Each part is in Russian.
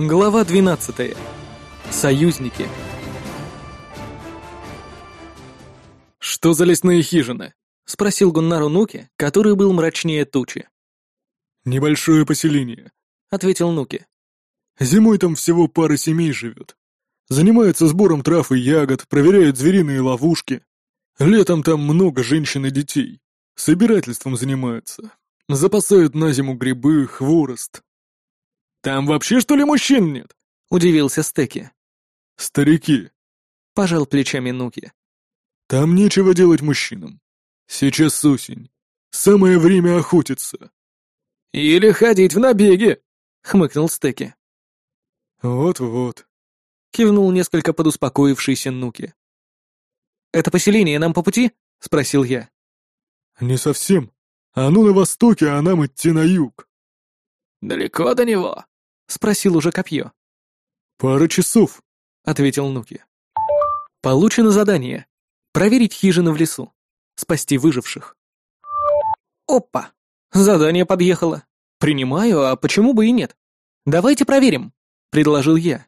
Глава 12. Союзники. «Что за лесные хижины?» — спросил Гуннару Нуки, который был мрачнее тучи. «Небольшое поселение», — ответил Нуки. «Зимой там всего пара семей живет. Занимаются сбором трав и ягод, проверяют звериные ловушки. Летом там много женщин и детей. Собирательством занимаются. Запасают на зиму грибы, хворост, «Там вообще, что ли, мужчин нет?» — удивился Стеки. «Старики», — пожал плечами Нуки. «Там нечего делать мужчинам. Сейчас осень. Самое время охотиться». «Или ходить в набеги», — хмыкнул Стеки. «Вот-вот», — кивнул несколько подуспокоившийся Нуки. «Это поселение нам по пути?» — спросил я. «Не совсем. Оно на востоке, а нам идти на юг». «Далеко до него?» — спросил уже копье. «Пара часов», — ответил Нуки. «Получено задание. Проверить хижины в лесу. Спасти выживших». «Опа! Задание подъехало. Принимаю, а почему бы и нет? Давайте проверим», — предложил я.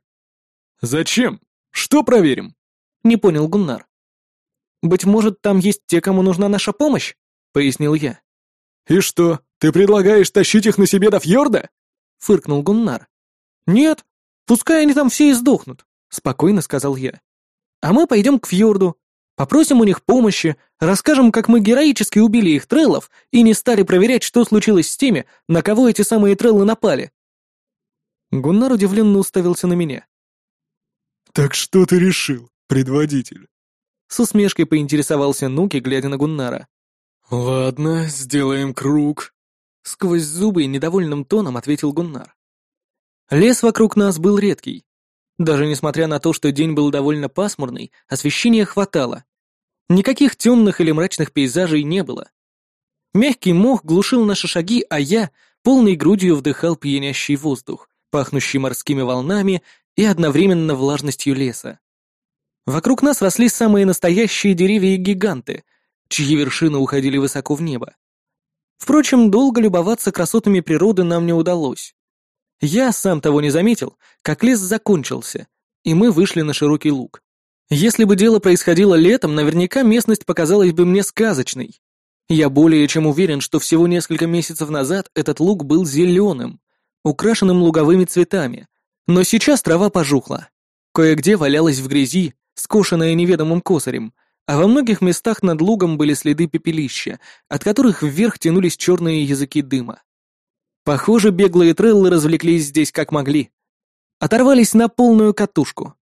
«Зачем? Что проверим?» — не понял Гуннар. «Быть может, там есть те, кому нужна наша помощь?» — пояснил я. «И что, ты предлагаешь тащить их на себе до фьорда?» — фыркнул Гуннар. «Нет, пускай они там все и сдохнут», — спокойно сказал я. «А мы пойдем к фьорду, попросим у них помощи, расскажем, как мы героически убили их треллов и не стали проверять, что случилось с теми, на кого эти самые треллы напали». Гуннар удивленно уставился на меня. «Так что ты решил, предводитель?» С усмешкой поинтересовался Нуки, глядя на Гуннара. «Ладно, сделаем круг», — сквозь зубы недовольным тоном ответил Гуннар. Лес вокруг нас был редкий. Даже несмотря на то, что день был довольно пасмурный, освещения хватало. Никаких темных или мрачных пейзажей не было. Мягкий мох глушил наши шаги, а я полной грудью вдыхал пьянящий воздух, пахнущий морскими волнами и одновременно влажностью леса. Вокруг нас росли самые настоящие деревья и гиганты, чьи вершины уходили высоко в небо. Впрочем, долго любоваться красотами природы нам не удалось. Я, сам того не заметил, как лес закончился, и мы вышли на широкий луг. Если бы дело происходило летом, наверняка местность показалась бы мне сказочной. Я более чем уверен, что всего несколько месяцев назад этот луг был зеленым, украшенным луговыми цветами, но сейчас трава пожухла. Кое-где валялась в грязи, скошенная неведомым косарем, а во многих местах над лугом были следы пепелища, от которых вверх тянулись черные языки дыма. Похоже, беглые треллы развлеклись здесь как могли. Оторвались на полную катушку.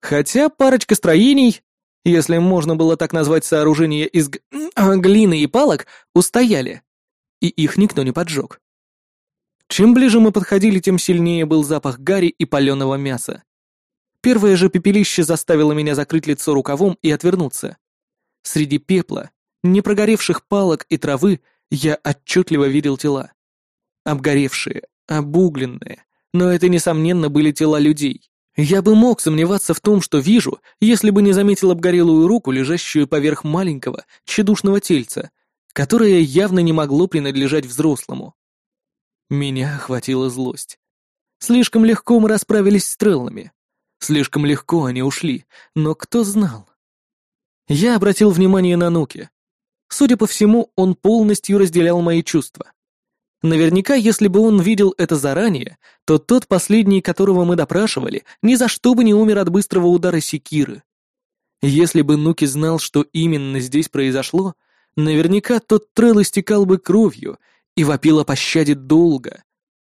Хотя парочка строений, если можно было так назвать сооружение из г... глины и палок, устояли. И их никто не поджег. Чем ближе мы подходили, тем сильнее был запах гари и паленого мяса. Первое же пепелище заставило меня закрыть лицо рукавом и отвернуться. Среди пепла, непрогоревших палок и травы я отчетливо видел тела. Обгоревшие, обугленные, но это, несомненно, были тела людей. Я бы мог сомневаться в том, что вижу, если бы не заметил обгорелую руку, лежащую поверх маленького, тщедушного тельца, которое явно не могло принадлежать взрослому. Меня охватила злость. Слишком легко мы расправились с треллами. Слишком легко они ушли, но кто знал? Я обратил внимание на Нуки. Судя по всему, он полностью разделял мои чувства. Наверняка, если бы он видел это заранее, то тот последний, которого мы допрашивали, ни за что бы не умер от быстрого удара секиры. Если бы Нуки знал, что именно здесь произошло, наверняка тот трел истекал бы кровью и вопил о пощаде долго.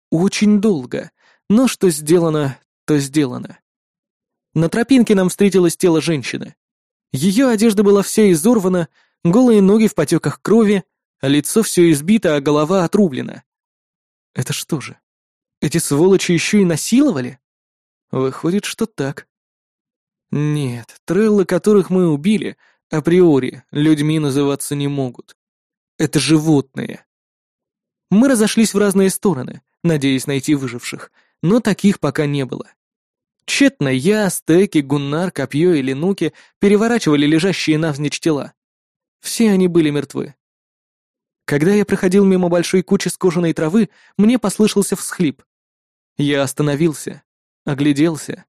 Очень долго. Но что сделано, то сделано. На тропинке нам встретилось тело женщины. Ее одежда была вся изорвана, голые ноги в потеках крови, лицо все избито, а голова отрублена. Это что же? Эти сволочи еще и насиловали? Выходит, что так. Нет, треллы, которых мы убили, априори людьми называться не могут. Это животные. Мы разошлись в разные стороны, надеясь найти выживших, но таких пока не было. Тщетно я, Стеки, Гуннар, Копье и Ленуки переворачивали лежащие навзничь тела. Все они были мертвы. Когда я проходил мимо большой кучи скошенной травы, мне послышался всхлип. Я остановился, Огляделся.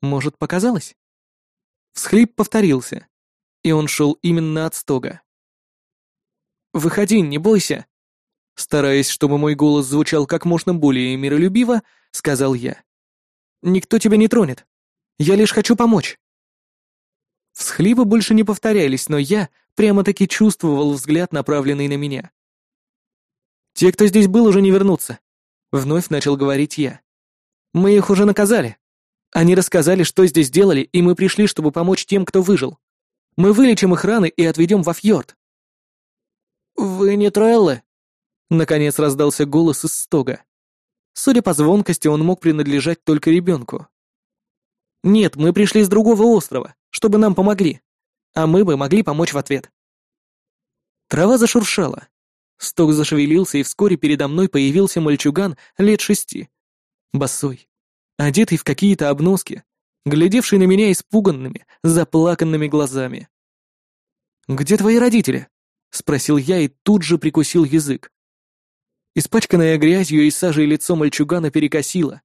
Может, показалось? Всхлип повторился, и он шел именно от стога. «Выходи, не бойся!» Стараясь, чтобы мой голос звучал как можно более миролюбиво, сказал я. «Никто тебя не тронет. Я лишь хочу помочь». Всхлипы больше не повторялись, но я прямо-таки чувствовал взгляд, направленный на меня. «Те, кто здесь был, уже не вернутся», — вновь начал говорить я. «Мы их уже наказали. Они рассказали, что здесь делали, и мы пришли, чтобы помочь тем, кто выжил. Мы вылечим их раны и отведем во фьорд». «Вы не Треллы?» Наконец раздался голос из стога. Судя по звонкости, он мог принадлежать только ребенку. «Нет, мы пришли с другого острова, чтобы нам помогли. А мы бы могли помочь в ответ». Трава зашуршала. Сток зашевелился, и вскоре передо мной появился мальчуган лет шести. Босой, одетый в какие-то обноски, глядевший на меня испуганными, заплаканными глазами. «Где твои родители?» — спросил я и тут же прикусил язык. Испачканное грязью и сажей лицо мальчугана перекосило.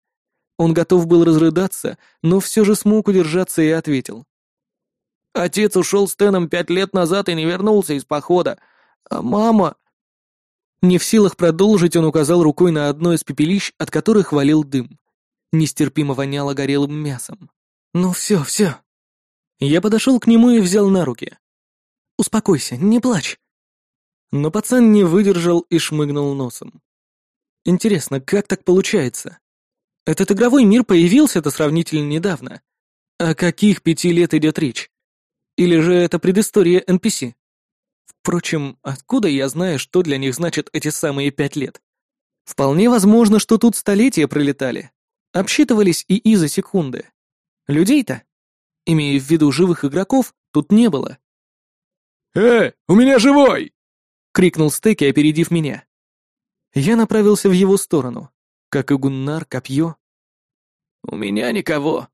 Он готов был разрыдаться, но все же смог удержаться и ответил. «Отец ушел с Теном пять лет назад и не вернулся из похода. А мама...» Не в силах продолжить, он указал рукой на одно из пепелищ, от которых валил дым. Нестерпимо воняло горелым мясом. «Ну все, все». Я подошел к нему и взял на руки. «Успокойся, не плачь. Но пацан не выдержал и шмыгнул носом. Интересно, как так получается? Этот игровой мир появился-то сравнительно недавно. О каких пяти лет идет речь? Или же это предыстория NPC? Впрочем, откуда я знаю, что для них значат эти самые пять лет? Вполне возможно, что тут столетия пролетали. Обсчитывались и и за секунды. Людей-то, имея в виду живых игроков, тут не было. «Э, у меня живой!» — крикнул Стеки, опередив меня. Я направился в его сторону, как и Гуннар, копье. «У меня никого»,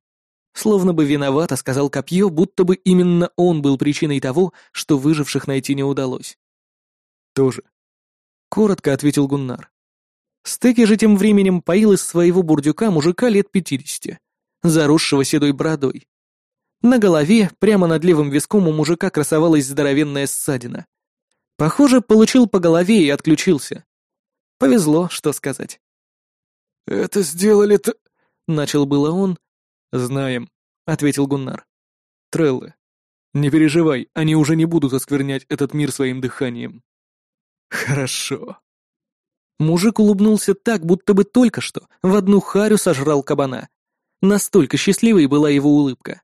Словно бы виновато сказал копье, будто бы именно он был причиной того, что выживших найти не удалось. «Тоже», — коротко ответил Гуннар. Стеки же тем временем поил из своего бурдюка мужика лет пятидесяти, заросшего седой бородой. На голове, прямо над левым виском у мужика красовалась здоровенная ссадина. Похоже, получил по голове и отключился. Повезло, что сказать. «Это сделали-то...» — начал было он. «Знаем», — ответил Гуннар. «Треллы. Не переживай, они уже не будут осквернять этот мир своим дыханием». «Хорошо». Мужик улыбнулся так, будто бы только что в одну харю сожрал кабана. Настолько счастливой была его улыбка.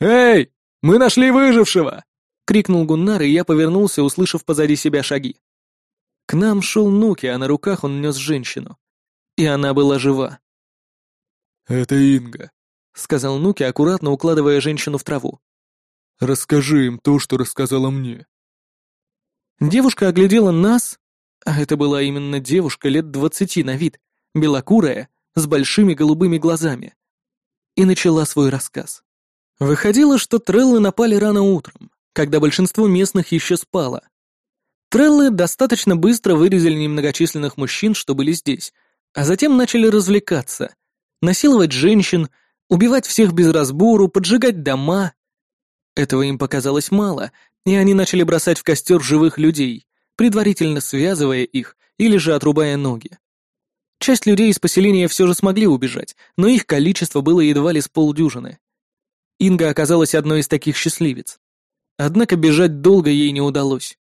«Эй, мы нашли выжившего!» — крикнул Гуннар, и я повернулся, услышав позади себя шаги. К нам шел Нуки, а на руках он нес женщину. И она была жива. «Это Инга», — сказал Нуки, аккуратно укладывая женщину в траву. «Расскажи им то, что рассказала мне». Девушка оглядела нас, а это была именно девушка лет двадцати на вид, белокурая, с большими голубыми глазами, и начала свой рассказ. Выходило, что треллы напали рано утром, когда большинство местных еще спало. Треллы достаточно быстро вырезали немногочисленных мужчин, что были здесь, а затем начали развлекаться, насиловать женщин, убивать всех без разбору, поджигать дома. Этого им показалось мало, и они начали бросать в костер живых людей, предварительно связывая их или же отрубая ноги. Часть людей из поселения все же смогли убежать, но их количество было едва ли с полдюжины. Инга оказалась одной из таких счастливец. Однако бежать долго ей не удалось.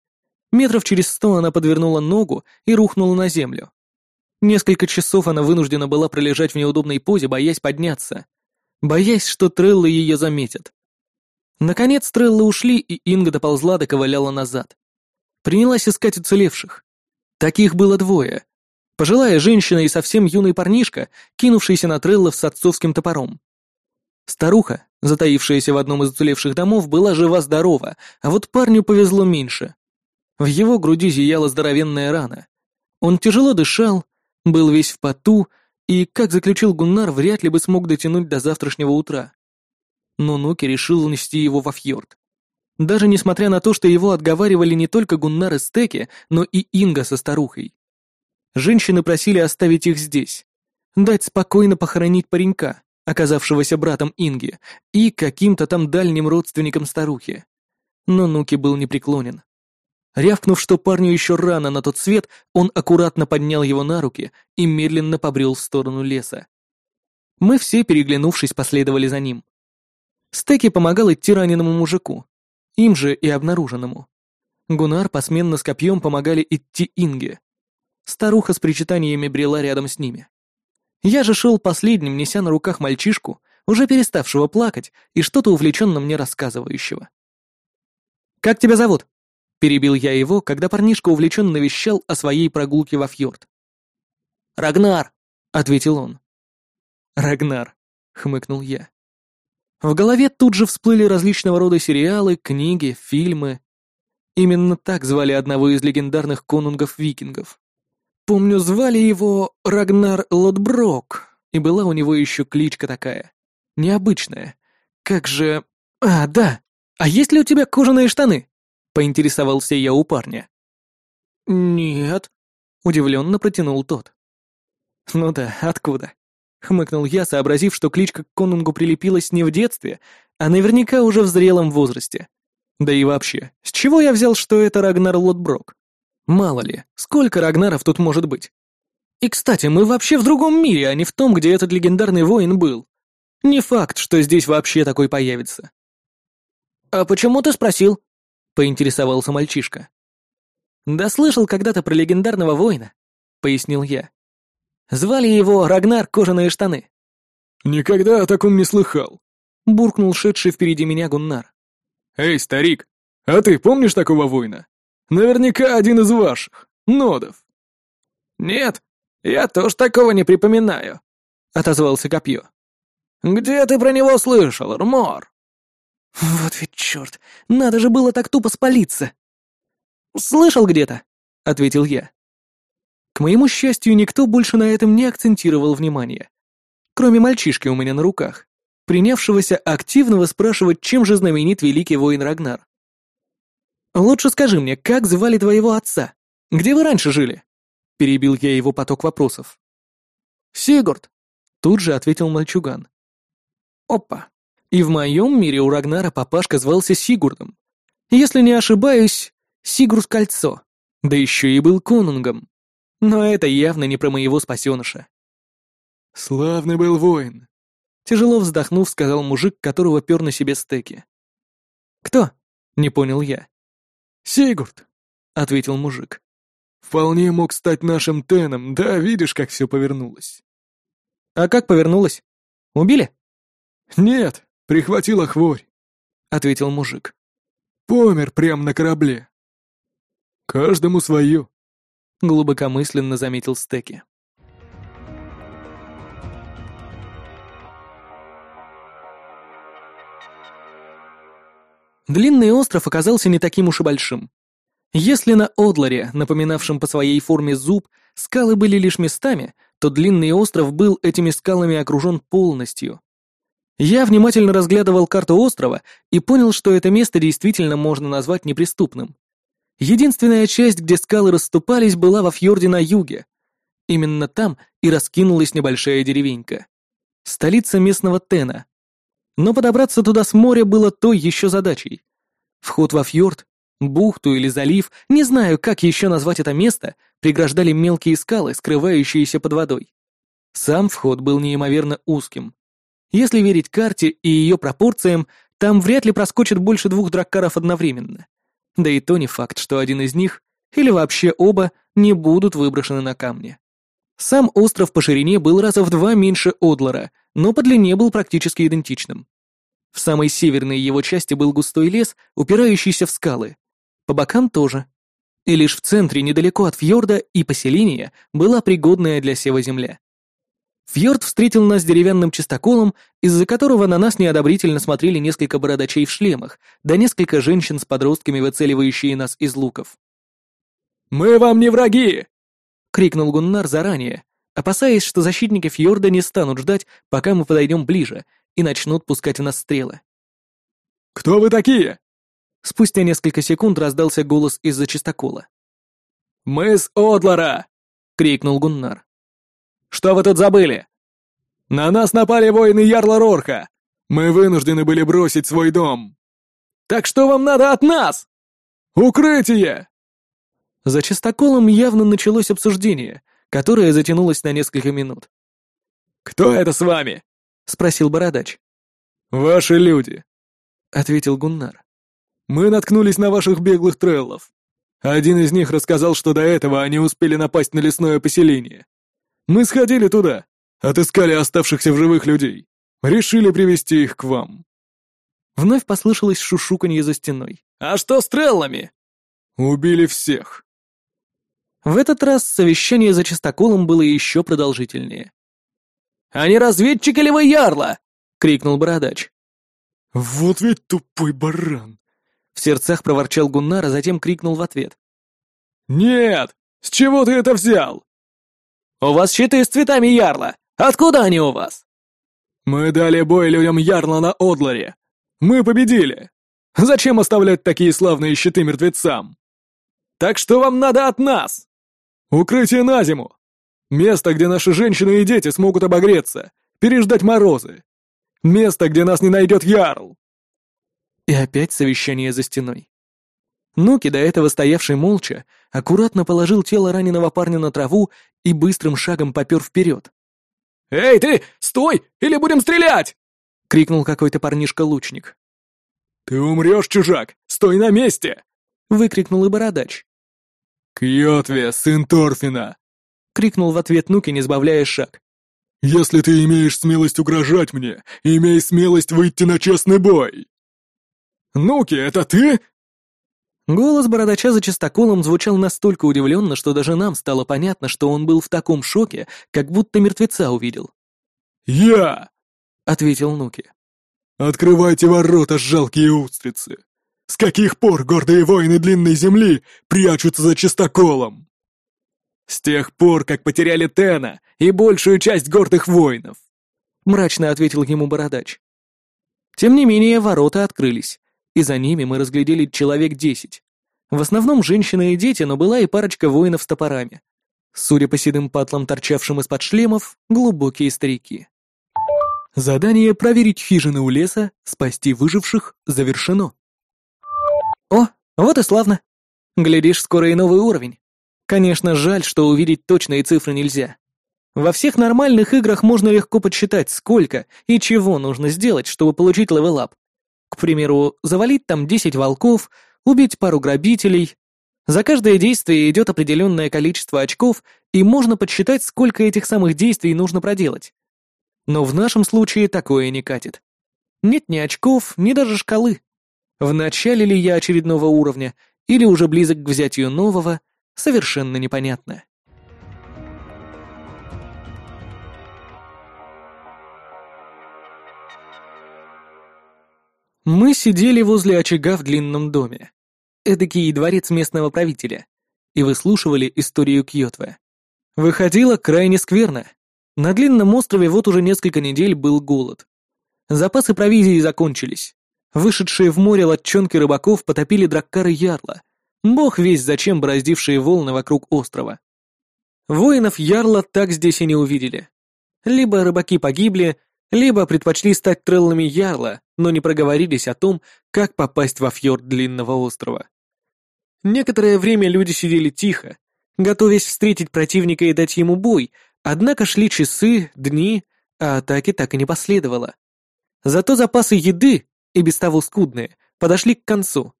Метров через сто она подвернула ногу и рухнула на землю. Несколько часов она вынуждена была пролежать в неудобной позе, боясь подняться. Боясь, что треллы ее заметят. Наконец треллы ушли, и Инга доползла до ковыляла назад. Принялась искать уцелевших. Таких было двое. Пожилая женщина и совсем юный парнишка, кинувшийся на треллов с отцовским топором. Старуха, затаившаяся в одном из уцелевших домов, была жива-здорова, а вот парню повезло меньше. В его груди зияла здоровенная рана. Он тяжело дышал, был весь в поту и, как заключил Гуннар, вряд ли бы смог дотянуть до завтрашнего утра. Но Нуки решил нести его во фьорд. Даже несмотря на то, что его отговаривали не только Гуннар и Стеки, но и Инга со старухой. Женщины просили оставить их здесь. Дать спокойно похоронить паренька, оказавшегося братом Инги, и каким-то там дальним родственником старухи. Но Нуки был непреклонен. Рявкнув, что парню еще рано на тот свет, он аккуратно поднял его на руки и медленно побрел в сторону леса. Мы все, переглянувшись, последовали за ним. Стеки помогал идти раненому мужику, им же и обнаруженному. Гунар посменно с копьем помогали идти Инге. Старуха с причитаниями брела рядом с ними. Я же шел последним, неся на руках мальчишку, уже переставшего плакать и что-то увлеченно мне рассказывающего. «Как тебя зовут?» — перебил я его, когда парнишка увлеченно вещал о своей прогулке во фьорд. «Рагнар!» — ответил он. «Рагнар», — хмыкнул я. В голове тут же всплыли различного рода сериалы, книги, фильмы. Именно так звали одного из легендарных конунгов-викингов. Помню, звали его Рагнар Лотброк, и была у него еще кличка такая. Необычная. Как же... А, да. А есть ли у тебя кожаные штаны? Поинтересовался я у парня. Нет. Удивленно протянул тот. Ну да, откуда? Хмыкнул я, сообразив, что кличка к конунгу прилепилась не в детстве, а наверняка уже в зрелом возрасте. Да и вообще, с чего я взял, что это Рагнар Лотброк? Мало ли, сколько Рагнаров тут может быть? И, кстати, мы вообще в другом мире, а не в том, где этот легендарный воин был. Не факт, что здесь вообще такой появится. «А почему ты спросил?» — поинтересовался мальчишка. «Да слышал когда-то про легендарного воина», — пояснил я. Звали его Рагнар Кожаные штаны. «Никогда о таком не слыхал», — буркнул шедший впереди меня Гуннар. «Эй, старик, а ты помнишь такого воина? Наверняка один из ваших, нодов». «Нет, я тоже такого не припоминаю», — отозвался Копье. «Где ты про него слышал, Рмор?» «Вот ведь черт, надо же было так тупо спалиться!» «Слышал где-то», — ответил я. К моему счастью, никто больше на этом не акцентировал внимание. Кроме мальчишки у меня на руках, принявшегося активно спрашивать, чем же знаменит великий воин Рагнар. «Лучше скажи мне, как звали твоего отца? Где вы раньше жили?» Перебил я его поток вопросов. «Сигурд», — тут же ответил мальчуган. «Опа, и в моем мире у Рагнара папашка звался Сигурдом. Если не ошибаюсь, Сигурд Кольцо, да еще и был конунгом. Но это явно не про моего спасеныша. «Славный был воин», — тяжело вздохнув, сказал мужик, которого пер на себе стеки. «Кто?» — не понял я. «Сигурд», — ответил мужик. «Вполне мог стать нашим Теном, да видишь, как все повернулось». «А как повернулось? Убили?» «Нет, прихватила хворь», — ответил мужик. «Помер прямо на корабле». «Каждому свое», — глубокомысленно заметил Стеки. Длинный остров оказался не таким уж и большим. Если на Одларе, напоминавшем по своей форме зуб, скалы были лишь местами, то длинный остров был этими скалами окружен полностью. Я внимательно разглядывал карту острова и понял, что это место действительно можно назвать неприступным. Единственная часть, где скалы расступались, была во фьорде на юге. Именно там и раскинулась небольшая деревенька. Столица местного Тена. Но подобраться туда с моря было той еще задачей. Вход во фьорд, бухту или залив, не знаю, как еще назвать это место, преграждали мелкие скалы, скрывающиеся под водой. Сам вход был неимоверно узким. Если верить карте и ее пропорциям, там вряд ли проскочит больше двух драккаров одновременно. Да и то не факт, что один из них, или вообще оба, не будут выброшены на камни. Сам остров по ширине был раза в два меньше Одлара, но по длине был практически идентичным. В самой северной его части был густой лес, упирающийся в скалы. По бокам тоже. И лишь в центре, недалеко от фьорда и поселения, была пригодная для сева земля. Фьорд встретил нас деревянным чистоколом, из-за которого на нас неодобрительно смотрели несколько бородачей в шлемах, да несколько женщин с подростками, выцеливающие нас из луков. «Мы вам не враги!» — крикнул Гуннар заранее, опасаясь, что защитники Фьорда не станут ждать, пока мы подойдем ближе, и начнут пускать в нас стрелы. «Кто вы такие?» Спустя несколько секунд раздался голос из-за чистокола. «Мы с Одлара!» — крикнул Гуннар. «Что вы тут забыли? На нас напали воины Ярла Рорха! Мы вынуждены были бросить свой дом!» «Так что вам надо от нас?» «Укрытие!» За чистоколом явно началось обсуждение, которое затянулось на несколько минут. «Кто это с вами?» — спросил Бородач. «Ваши люди», — ответил Гуннар. «Мы наткнулись на ваших беглых треллов. Один из них рассказал, что до этого они успели напасть на лесное поселение. Мы сходили туда, отыскали оставшихся в живых людей, решили привести их к вам». Вновь послышалось шушуканье за стеной. «А что с треллами?» «Убили всех». В этот раз совещание за частоколом было еще продолжительнее. «Они разведчики ли вы ярла?» — крикнул бородач. «Вот ведь тупой баран!» В сердцах проворчал Гуннар, а затем крикнул в ответ. «Нет! С чего ты это взял?» «У вас щиты с цветами ярла! Откуда они у вас?» «Мы дали бой людям ярла на Одларе! Мы победили! Зачем оставлять такие славные щиты мертвецам?» «Так что вам надо от нас?» «Укрытие на зиму! Место, где наши женщины и дети смогут обогреться, переждать морозы! Место, где нас не найдет Ярл!» И опять совещание за стеной. Нуки, до этого стоявший молча, аккуратно положил тело раненого парня на траву и быстрым шагом попер вперед. «Эй, ты! Стой! Или будем стрелять!» — крикнул какой-то парнишка-лучник. «Ты умрешь, чужак! Стой на месте!» — выкрикнул и бородач. «Кьотве, сын Торфина!» — крикнул в ответ Нуки, не сбавляя шаг. «Если ты имеешь смелость угрожать мне, имей смелость выйти на честный бой!» «Нуки, это ты?» Голос бородача за чистоколом звучал настолько удивленно, что даже нам стало понятно, что он был в таком шоке, как будто мертвеца увидел. «Я!» — ответил Нуки. «Открывайте ворота, жалкие устрицы! С каких пор гордые воины длинной земли прячутся за чистоколом?» «С тех пор, как потеряли Тена и большую часть гордых воинов», — мрачно ответил ему бородач. Тем не менее, ворота открылись, и за ними мы разглядели человек десять. В основном женщины и дети, но была и парочка воинов с топорами. Судя по седым патлам, торчавшим из-под шлемов, глубокие старики. Задание проверить хижины у леса, спасти выживших, завершено. О, вот и славно. Глядишь, скоро и новый уровень. Конечно, жаль, что увидеть точные цифры нельзя. Во всех нормальных играх можно легко подсчитать, сколько и чего нужно сделать, чтобы получить level up. К примеру, завалить там 10 волков, убить пару грабителей. За каждое действие идет определенное количество очков, и можно подсчитать, сколько этих самых действий нужно проделать. Но в нашем случае такое не катит. Нет ни очков, ни даже шкалы. В начале ли я очередного уровня, или уже близок к взятию нового, совершенно непонятно. Мы сидели возле очага в длинном доме. Эдакий дворец местного правителя. И выслушивали историю Кьотве. Выходило крайне скверно. На длинном острове вот уже несколько недель был голод. Запасы провизии закончились. Вышедшие в море лодчонки рыбаков потопили драккары Ярла, Бог весь зачем бороздившие волны вокруг острова. Воинов Ярла так здесь и не увидели. Либо рыбаки погибли, либо предпочли стать треллами Ярла, но не проговорились о том, как попасть во фьорд длинного острова. Некоторое время люди сидели тихо, готовясь встретить противника и дать ему бой, однако шли часы, дни, а атаки так и не последовало. Зато запасы еды, и без того скудные, подошли к концу.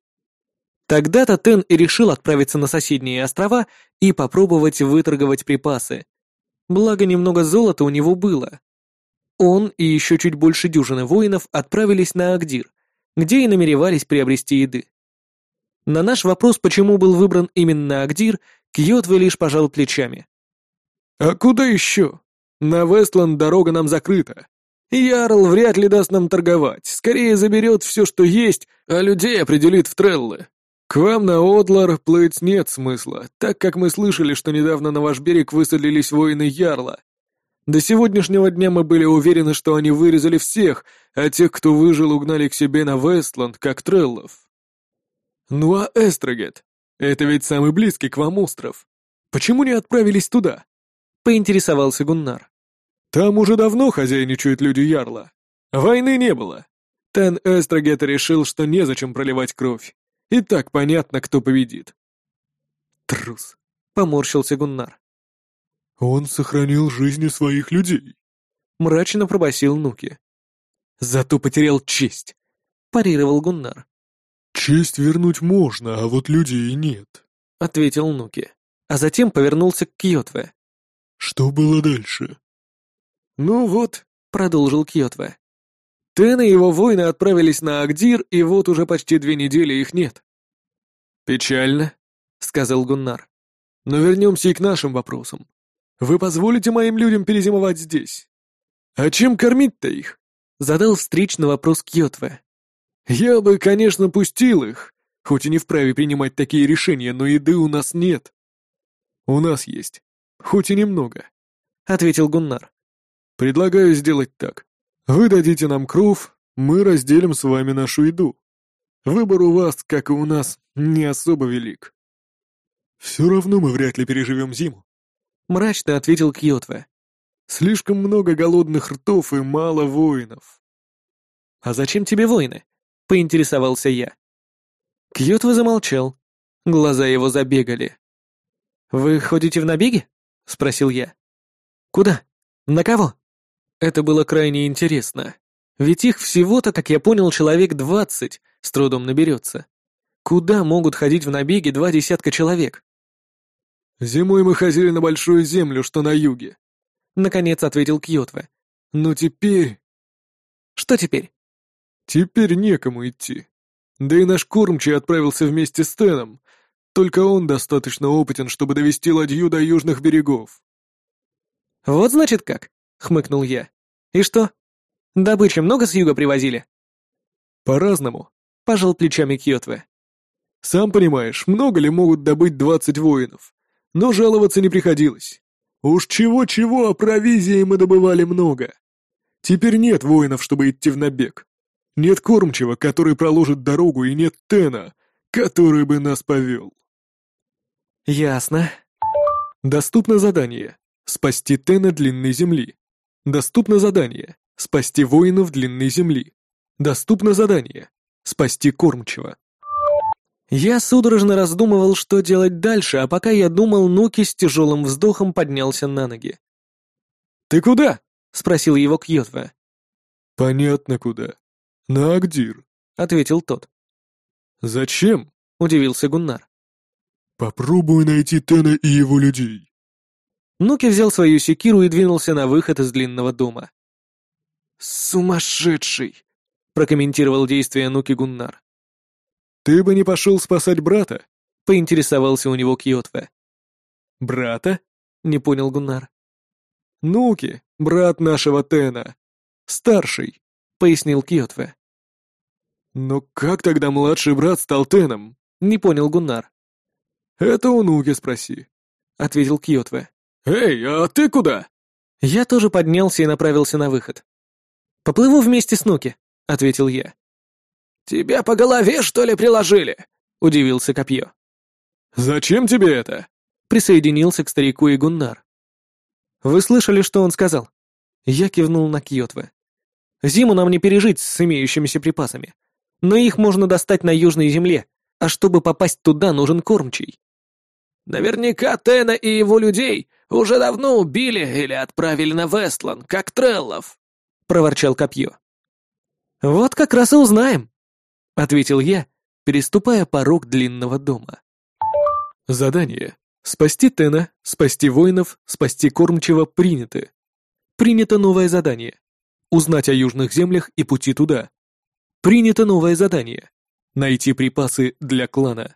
Тогда-то Тен и решил отправиться на соседние острова и попробовать выторговать припасы. Благо, немного золота у него было. Он и еще чуть больше дюжины воинов отправились на Агдир, где и намеревались приобрести еды. На наш вопрос, почему был выбран именно Агдир, Кьотве лишь пожал плечами. «А куда еще? На Вестланд дорога нам закрыта. Ярл вряд ли даст нам торговать, скорее заберет все, что есть, а людей определит в Треллы. «К вам на Одлар плыть нет смысла, так как мы слышали, что недавно на ваш берег высадились воины Ярла. До сегодняшнего дня мы были уверены, что они вырезали всех, а тех, кто выжил, угнали к себе на Вестланд, как треллов. Ну а Эстрагет? Это ведь самый близкий к вам остров. Почему не отправились туда?» — поинтересовался Гуннар. Там уже давно хозяйничают люди Ярла. Войны не было. Тен Эстрагет решил, что незачем проливать кровь. И так понятно, кто победит. Трус. Поморщился Гуннар. Он сохранил жизни своих людей. Мрачно пробасил Нуки. Зато потерял честь. Парировал Гуннар. Честь вернуть можно, а вот людей нет. Ответил Нуки. А затем повернулся к Кьотве. Что было дальше? Ну вот, продолжил Кьотве. Тен и его воины отправились на Агдир, и вот уже почти две недели их нет. «Печально», — сказал Гуннар. «Но вернемся и к нашим вопросам. Вы позволите моим людям перезимовать здесь? А чем кормить-то их?» — задал встречный вопрос Кьотве. «Я бы, конечно, пустил их, хоть и не вправе принимать такие решения, но еды у нас нет». «У нас есть, хоть и немного», — ответил Гуннар. «Предлагаю сделать так. Вы дадите нам кров, мы разделим с вами нашу еду. Выбор у вас, как и у нас, не особо велик. Все равно мы вряд ли переживем зиму. Мрачно ответил Кьотве. Слишком много голодных ртов и мало воинов. А зачем тебе воины? Поинтересовался я. Кьотве замолчал. Глаза его забегали. «Вы ходите в набеги?» — спросил я. «Куда? На кого?» Это было крайне интересно. Ведь их всего-то, как я понял, человек двадцать с трудом наберется. Куда могут ходить в набеги два десятка человек? «Зимой мы ходили на Большую Землю, что на юге», — наконец ответил Кьотве. «Но теперь...» «Что теперь?» «Теперь некому идти. Да и наш кормчий отправился вместе с Теном. Только он достаточно опытен, чтобы довести ладью до южных берегов». «Вот значит как?» — хмыкнул я. «И что? Добычи много с юга привозили?» «По-разному», — пожал плечами Кьотве. «Сам понимаешь, много ли могут добыть двадцать воинов? Но жаловаться не приходилось. Уж чего-чего, а провизии мы добывали много. Теперь нет воинов, чтобы идти в набег. Нет кормчего, который проложит дорогу, и нет Тена, который бы нас повел». «Ясно. Доступно задание. Спасти Тена длинной земли. Доступно задание «Спасти воинов длинной земли». Доступно задание «Спасти кормчего». Я судорожно раздумывал, что делать дальше, а пока я думал, Нуки с тяжелым вздохом поднялся на ноги. «Ты куда?» — спросил его Кьотва. «Понятно куда. На Агдир», — ответил тот. «Зачем?» — удивился Гуннар. «Попробую найти Тена и его людей». Нуки взял свою секиру и двинулся на выход из длинного дома. «Сумасшедший!» — прокомментировал действия Нуки Гуннар. «Ты бы не пошел спасать брата?» — поинтересовался у него Кьотве. «Брата?» — не понял Гуннар. «Нуки, брат нашего Тена. Старший», — пояснил Кьотве. «Но как тогда младший брат стал Теном?» — не понял Гуннар. «Это у Нуки спроси», — ответил Кьотве. «Эй, а ты куда?» Я тоже поднялся и направился на выход. «Поплыву вместе с Нуки», — ответил я. «Тебя по голове, что ли, приложили?» — удивился Копье. «Зачем тебе это?» — присоединился к старику и Гуннар. «Вы слышали, что он сказал?» Я кивнул на Кьотве. «Зиму нам не пережить с имеющимися припасами. Но их можно достать на Южной Земле, а чтобы попасть туда, нужен кормчий». «Наверняка Тена и его людей уже давно убили или отправили на Вестлан, как Треллов», — проворчал копье. «Вот как раз и узнаем», — ответил я, переступая порог длинного дома. Задание. Спасти Тена, спасти воинов, спасти кормчего приняты. Принято новое задание. Узнать о южных землях и пути туда. Принято новое задание. Найти припасы для клана.